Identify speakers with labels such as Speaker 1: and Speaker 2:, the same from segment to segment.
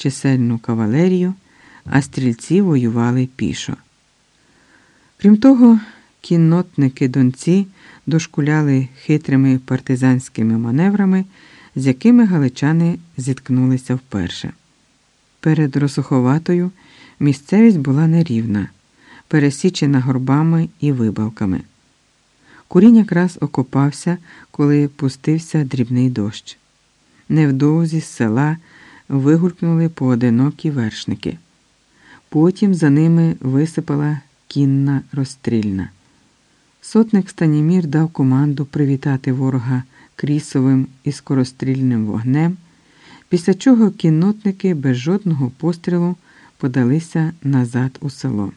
Speaker 1: чисельну кавалерію, а стрільці воювали пішо. Крім того, кіннотники донці дошкуляли хитрими партизанськими маневрами, з якими галичани зіткнулися вперше. Перед Росуховатою місцевість була нерівна, пересічена горбами і вибалками. Курінь якраз окопався, коли пустився дрібний дощ. Невдовзі з села вигулькнули поодинокі вершники. Потім за ними висипала кінна розстрільна. Сотник Станімір дав команду привітати ворога крісовим і скорострільним вогнем, після чого кіннотники без жодного пострілу подалися назад у село.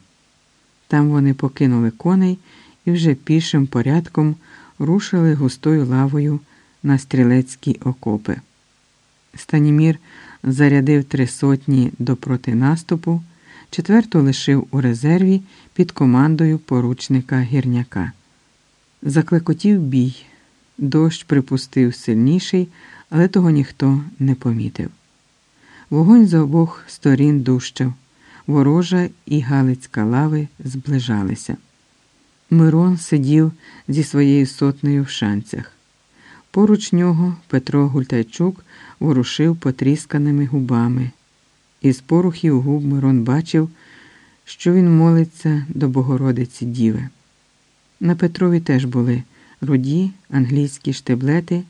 Speaker 1: Там вони покинули коней і вже пішим порядком рушили густою лавою на стрілецькі окопи. Станімір зарядив три сотні до протинаступу, четверту лишив у резерві під командою поручника гірняка. Заклекотів бій. Дощ припустив сильніший, але того ніхто не помітив. Вогонь з обох сторін дужчав, ворожа і Галицька лави зближалися. Мирон сидів зі своєю сотнею в шанцях. Поруч нього Петро Гультайчук ворушив потрісканими губами. Із порухів губ Мирон бачив, що він молиться до Богородиці Діви. На Петрові теж були руді англійські штеблети,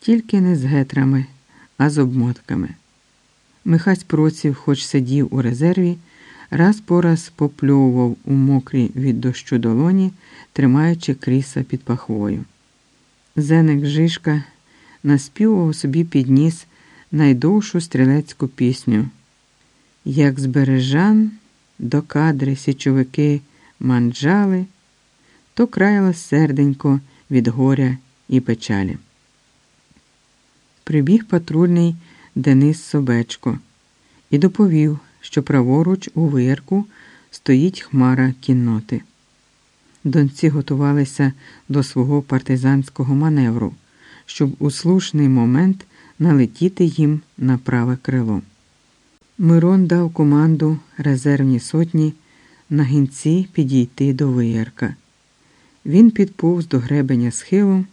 Speaker 1: тільки не з гетрами, а з обмотками. Михась Проців, хоч сидів у резерві, раз по раз попльовував у мокрі від дощу долоні, тримаючи кріса під пахвою. Зеник Жишка наспівував собі підніс найдовшу стрілецьку пісню. Як з бережан до кадри січовики манджали, то краяло серденько від горя і печалі. Прибіг патрульний Денис Собечко і доповів, що праворуч у вирку стоїть хмара кінноти. Донці готувалися до свого партизанського маневру, щоб у слушний момент налетіти їм на праве крило. Мирон дав команду резервні сотні на гінці підійти до виярка. Він підповз до гребеня схилу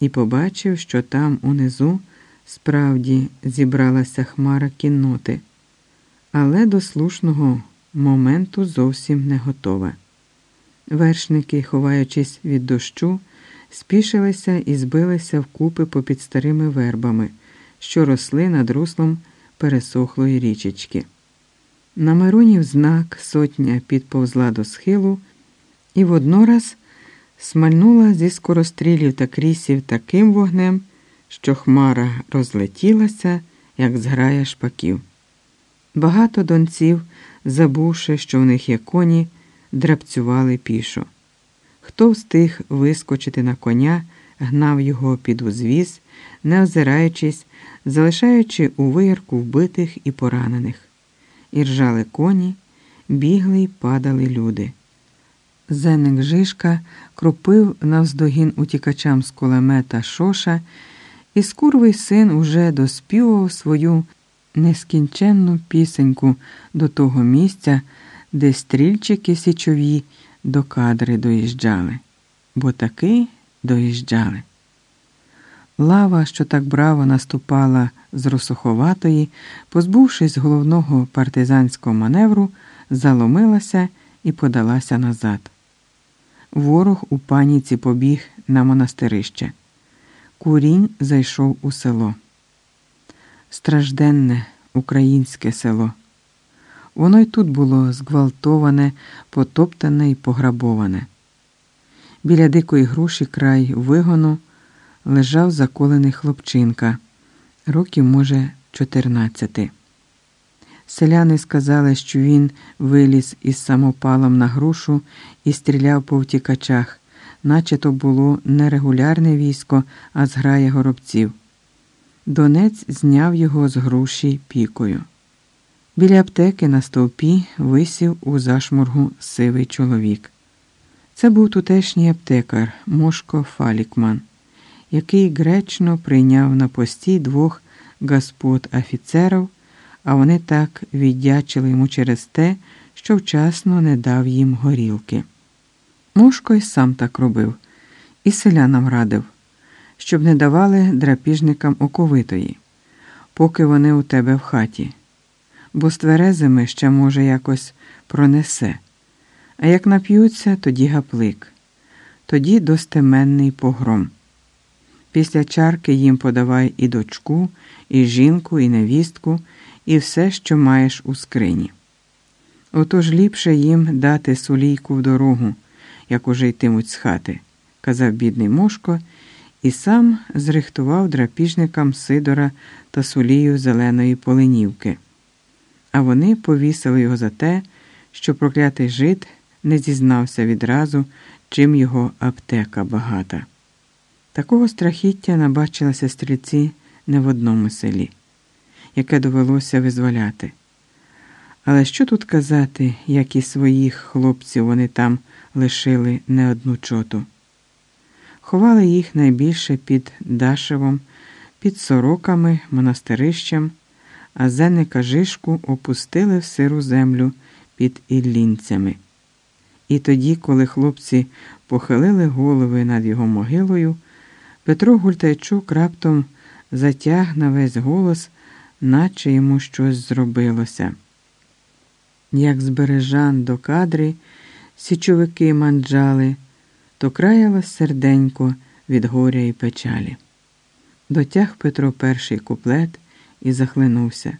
Speaker 1: і побачив, що там унизу справді зібралася хмара кінноти, але до слушного моменту зовсім не готова. Вершники, ховаючись від дощу, спішилися і збилися вкупи попід старими вербами, що росли над руслом пересохлої річечки. На Миронів знак сотня підповзла до схилу і воднораз смальнула зі скорострілів та крісів таким вогнем, що хмара розлетілася, як зграя шпаків. Багато донців, забувши, що в них є коні, драбцювали пішо. Хто встиг вискочити на коня, гнав його під узвіз, не озираючись, залишаючи у виярку вбитих і поранених. І ржали коні, бігли й падали люди. Зеник Жишка кропив навздогін утікачам з кулемета Шоша, і скурвий син уже доспівував свою нескінченну пісеньку до того місця, де стрільчики січові до кадри доїжджали, бо таки доїжджали. Лава, що так браво наступала з Росоховатої, позбувшись головного партизанського маневру, заломилася і подалася назад. Ворог у паніці побіг на монастирище. Курінь зайшов у село. Стражденне українське село. Воно й тут було зґвалтоване, потоптане і пограбоване. Біля дикої груші край вигону лежав заколений хлопчинка, років, може, чотирнадцяти. Селяни сказали, що він виліз із самопалом на грушу і стріляв по втікачах, наче то було не регулярне військо, а зграя горобців. Донець зняв його з груші пікою. Біля аптеки на стовпі висів у зашморгу сивий чоловік. Це був тутешній аптекар Мошко Фалікман, який гречно прийняв на пості двох господ офіцерів а вони так віддячили йому через те, що вчасно не дав їм горілки. Мошко й сам так робив, і селянам радив, щоб не давали драпіжникам оковитої, поки вони у тебе в хаті, бо з тверезими ще, може, якось пронесе, а як нап'ються, тоді гаплик, тоді достеменний погром. Після чарки їм подавай і дочку, і жінку, і невістку, і все, що маєш у скрині. Отож ліпше їм дати сулійку в дорогу, як уже йтимуть з хати, казав бідний Мошко, і сам зрихтував драпіжникам Сидора та сулію зеленої поленівки. А вони повісили його за те, що проклятий жид не зізнався відразу, чим його аптека багата. Такого страхіття набачилися стрільці не в одному селі, яке довелося визволяти. Але що тут казати, як і своїх хлопців вони там лишили не одну чоту? Ховали їх найбільше під Дашевом, під сороками, монастирищем, а зенника Жишку опустили в сиру землю під іллінцями. І тоді, коли хлопці похилили голови над його могилою, Петро Гультайчук раптом затяг на весь голос, наче йому щось зробилося. Як з бережан до кадри січовики манджали, то краялось серденько від горя і печалі. Дотяг Петро перший куплет і захлинувся,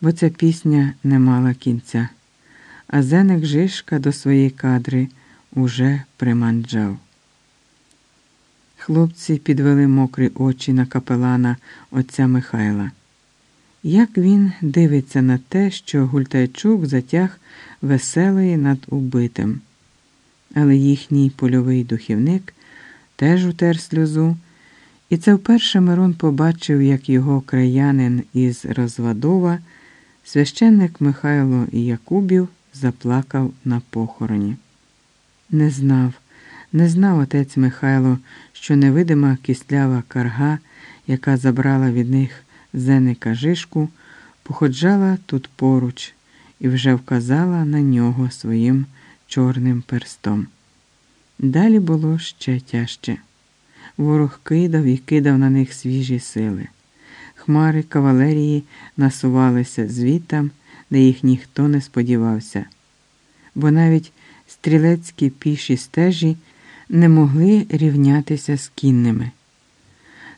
Speaker 1: бо ця пісня не мала кінця, а зеник Жишка до своєї кадри уже приманджав. Хлопці підвели мокрі очі на капелана отця Михайла. Як він дивиться на те, що Гультайчук затяг веселий над убитим, але їхній польовий духівник теж утер сльозу, і це вперше Мирон побачив, як його краянин із Розвадова, священник Михайло Якубів, заплакав на похороні. Не знав, не знав отець Михайло, що невидима кістлява карга, яка забрала від них зеника Жишку, походжала тут поруч і вже вказала на нього своїм чорним перстом. Далі було ще тяжче. Ворог кидав і кидав на них свіжі сили. Хмари кавалерії насувалися звітам, де їх ніхто не сподівався, бо навіть стрілецькі піші стежі не могли рівнятися з кінними.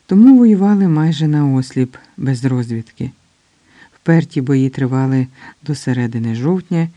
Speaker 1: Тому воювали майже наосліп, без розвідки. Вперті бої тривали до середини жовтня.